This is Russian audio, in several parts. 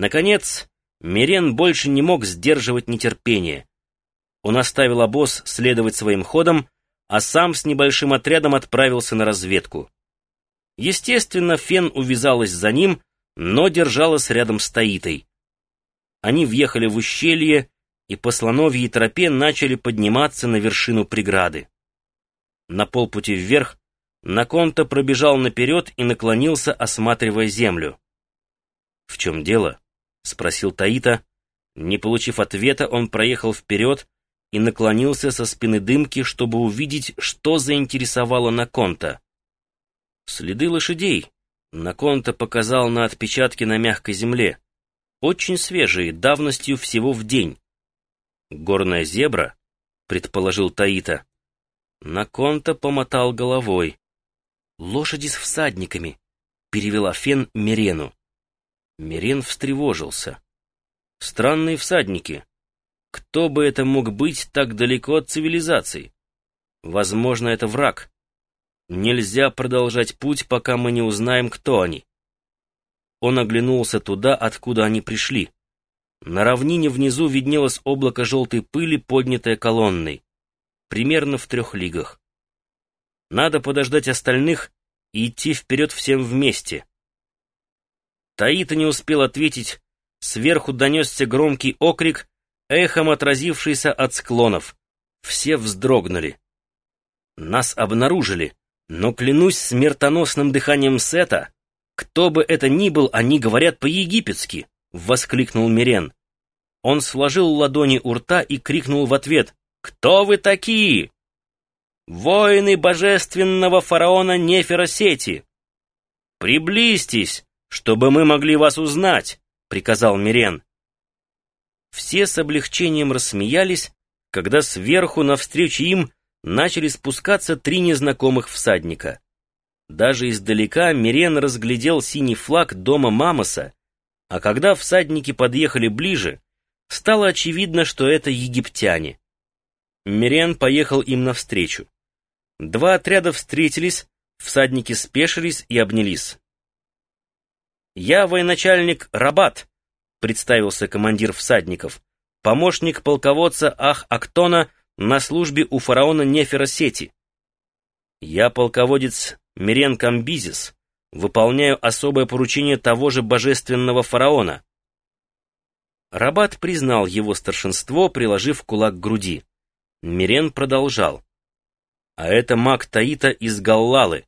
Наконец, Мирен больше не мог сдерживать нетерпение. Он оставил обоз следовать своим ходом, а сам с небольшим отрядом отправился на разведку. Естественно, Фен увязалась за ним, но держалась рядом с Таитой. Они въехали в ущелье и по слоновьей тропе начали подниматься на вершину преграды. На полпути вверх Наконта пробежал наперед и наклонился, осматривая землю. «В чем дело?» — спросил Таита. Не получив ответа, он проехал вперед и наклонился со спины дымки, чтобы увидеть, что заинтересовало Наконта. Следы лошадей. Наконта показал на отпечатки на мягкой земле. Очень свежие, давностью всего в день. «Горная зебра?» — предположил Таита. Наконта помотал головой. «Лошади с всадниками», — перевела Фен Мирену. Мирен встревожился. «Странные всадники. Кто бы это мог быть так далеко от цивилизации? Возможно, это враг. Нельзя продолжать путь, пока мы не узнаем, кто они». Он оглянулся туда, откуда они пришли. На равнине внизу виднелось облако желтой пыли, поднятое колонной. Примерно в трех лигах. Надо подождать остальных и идти вперед всем вместе. Таита не успел ответить. Сверху донесся громкий окрик, эхом отразившийся от склонов. Все вздрогнули. Нас обнаружили, но, клянусь смертоносным дыханием Сета, кто бы это ни был, они говорят по-египетски, — воскликнул Мирен. Он сложил ладони у рта и крикнул в ответ, «Кто вы такие?» воины божественного фараона Неферосети! Приблизьтесь, чтобы мы могли вас узнать!» — приказал Мирен. Все с облегчением рассмеялись, когда сверху навстречу им начали спускаться три незнакомых всадника. Даже издалека Мирен разглядел синий флаг дома Мамоса, а когда всадники подъехали ближе, стало очевидно, что это египтяне. Мирен поехал им навстречу. Два отряда встретились, всадники спешились и обнялись. «Я военачальник Рабат», — представился командир всадников, помощник полководца Ах-Актона на службе у фараона Неферосети. «Я полководец Мирен Камбизис, выполняю особое поручение того же божественного фараона». Рабат признал его старшинство, приложив кулак к груди. Мирен продолжал а это маг Таита из Галлалы.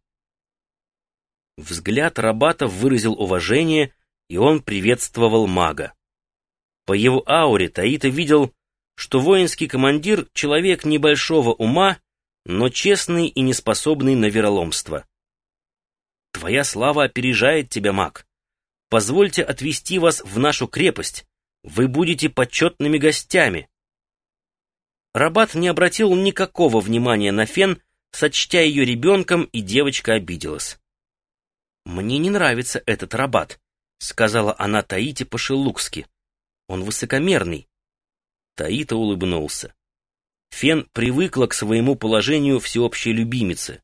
Взгляд Рабата выразил уважение, и он приветствовал мага. По его ауре Таита видел, что воинский командир — человек небольшого ума, но честный и неспособный на вероломство. «Твоя слава опережает тебя, маг. Позвольте отвести вас в нашу крепость. Вы будете почетными гостями». Рабат не обратил никакого внимания на Фен, сочтя ее ребенком, и девочка обиделась. «Мне не нравится этот Рабат», — сказала она Таите по-шелукски. «Он высокомерный». Таита улыбнулся. Фен привыкла к своему положению всеобщей любимицы.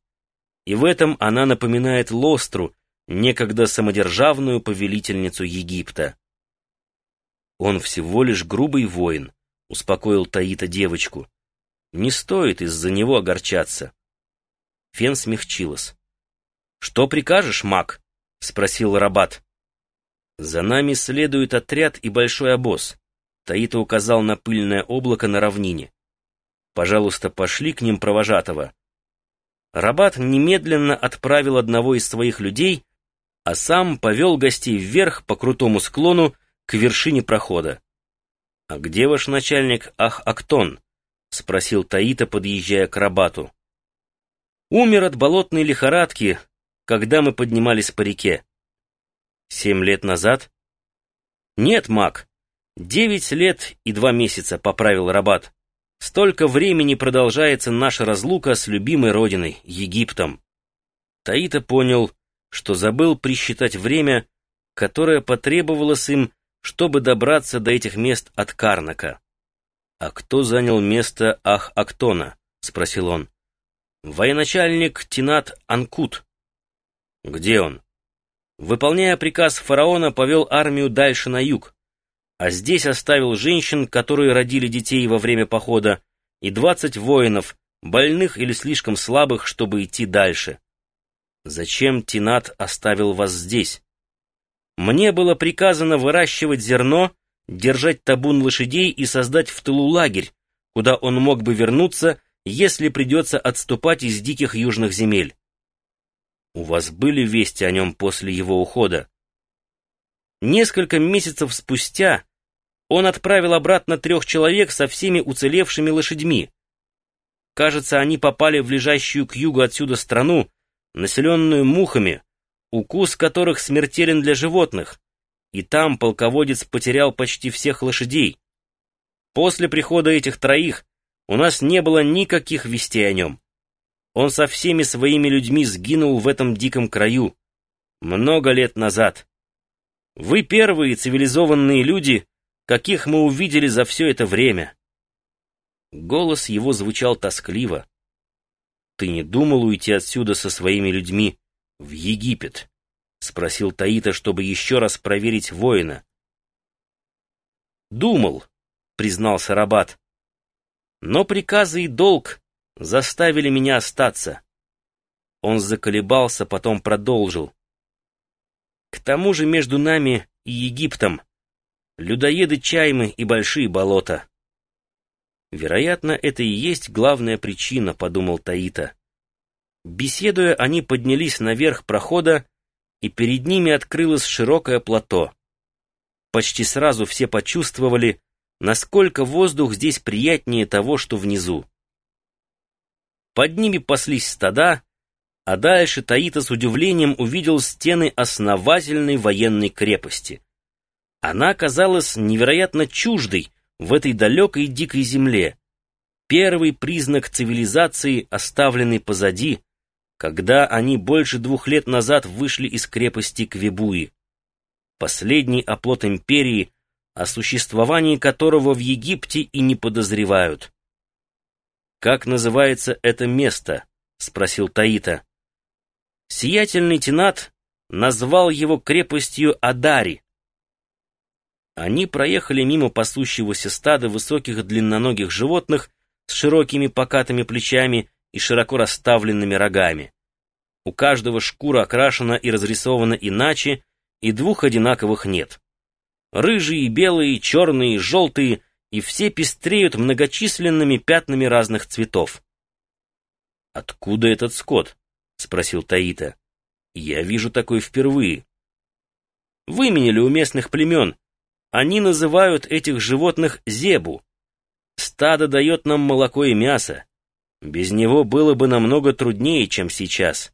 И в этом она напоминает Лостру, некогда самодержавную повелительницу Египта. Он всего лишь грубый воин, — успокоил Таита девочку. «Не стоит из-за него огорчаться». Фен смягчилась. «Что прикажешь, маг?» — спросил Рабат. «За нами следует отряд и большой обоз», — Таита указал на пыльное облако на равнине. «Пожалуйста, пошли к ним провожатого». Рабат немедленно отправил одного из своих людей, а сам повел гостей вверх по крутому склону к вершине прохода. «А где ваш начальник Ах-Актон?» — спросил Таита, подъезжая к Рабату. «Умер от болотной лихорадки, когда мы поднимались по реке». «Семь лет назад?» «Нет, маг. Девять лет и два месяца», — поправил Рабат. «Столько времени продолжается наша разлука с любимой родиной, Египтом». Таита понял, что забыл присчитать время, которое потребовалось им чтобы добраться до этих мест от Карнака. «А кто занял место Ах-Актона?» — спросил он. «Военачальник Тинат Анкут». «Где он?» Выполняя приказ фараона, повел армию дальше на юг, а здесь оставил женщин, которые родили детей во время похода, и двадцать воинов, больных или слишком слабых, чтобы идти дальше. Зачем Тинат оставил вас здесь? Мне было приказано выращивать зерно, держать табун лошадей и создать в тылу лагерь, куда он мог бы вернуться, если придется отступать из диких южных земель. У вас были вести о нем после его ухода? Несколько месяцев спустя он отправил обратно трех человек со всеми уцелевшими лошадьми. Кажется, они попали в лежащую к югу отсюда страну, населенную мухами, укус которых смертелен для животных, и там полководец потерял почти всех лошадей. После прихода этих троих у нас не было никаких вестей о нем. Он со всеми своими людьми сгинул в этом диком краю. Много лет назад. Вы первые цивилизованные люди, каких мы увидели за все это время. Голос его звучал тоскливо. Ты не думал уйти отсюда со своими людьми в Египет? Спросил Таита, чтобы еще раз проверить воина. Думал, признался Рабат. Но приказы и долг заставили меня остаться. Он заколебался, потом продолжил. К тому же между нами и Египтом людоеды Чаймы и большие болота. Вероятно, это и есть главная причина, подумал Таита. Беседуя, они поднялись наверх прохода, и перед ними открылось широкое плато. Почти сразу все почувствовали, насколько воздух здесь приятнее того, что внизу. Под ними паслись стада, а дальше Таита с удивлением увидел стены основательной военной крепости. Она казалась невероятно чуждой в этой далекой дикой земле. Первый признак цивилизации, оставленный позади, когда они больше двух лет назад вышли из крепости Квебуи. Последний оплот империи, о существовании которого в Египте и не подозревают. «Как называется это место?» — спросил Таита. Сиятельный Тенат назвал его крепостью Адари. Они проехали мимо пасущегося стада высоких длинноногих животных с широкими покатыми плечами и широко расставленными рогами. У каждого шкура окрашена и разрисована иначе, и двух одинаковых нет. Рыжие, белые, черные, желтые и все пестреют многочисленными пятнами разных цветов. «Откуда этот скот?» — спросил Таита. «Я вижу такой впервые». Выменили у местных племен. Они называют этих животных зебу. Стадо дает нам молоко и мясо. Без него было бы намного труднее, чем сейчас.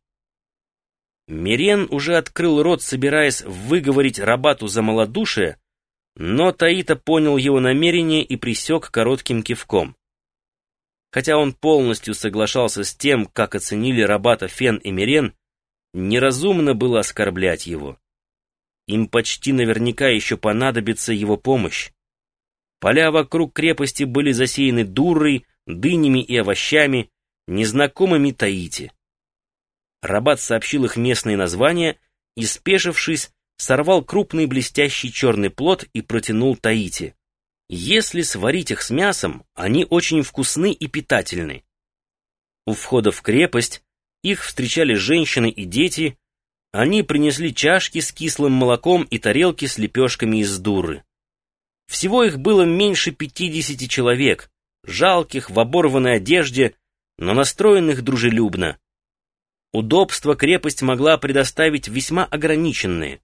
Мирен уже открыл рот, собираясь выговорить Рабату за малодушие, но Таита понял его намерение и присек коротким кивком. Хотя он полностью соглашался с тем, как оценили Рабата Фен и Мирен, неразумно было оскорблять его. Им почти наверняка еще понадобится его помощь. Поля вокруг крепости были засеяны дурой, дынями и овощами, незнакомыми Таити. Рабат сообщил их местные названия и, спешившись, сорвал крупный блестящий черный плод и протянул Таити. Если сварить их с мясом, они очень вкусны и питательны. У входа в крепость их встречали женщины и дети, они принесли чашки с кислым молоком и тарелки с лепешками из дуры. Всего их было меньше пятидесяти человек, жалких, в оборванной одежде, но настроенных дружелюбно. Удобства крепость могла предоставить весьма ограниченные.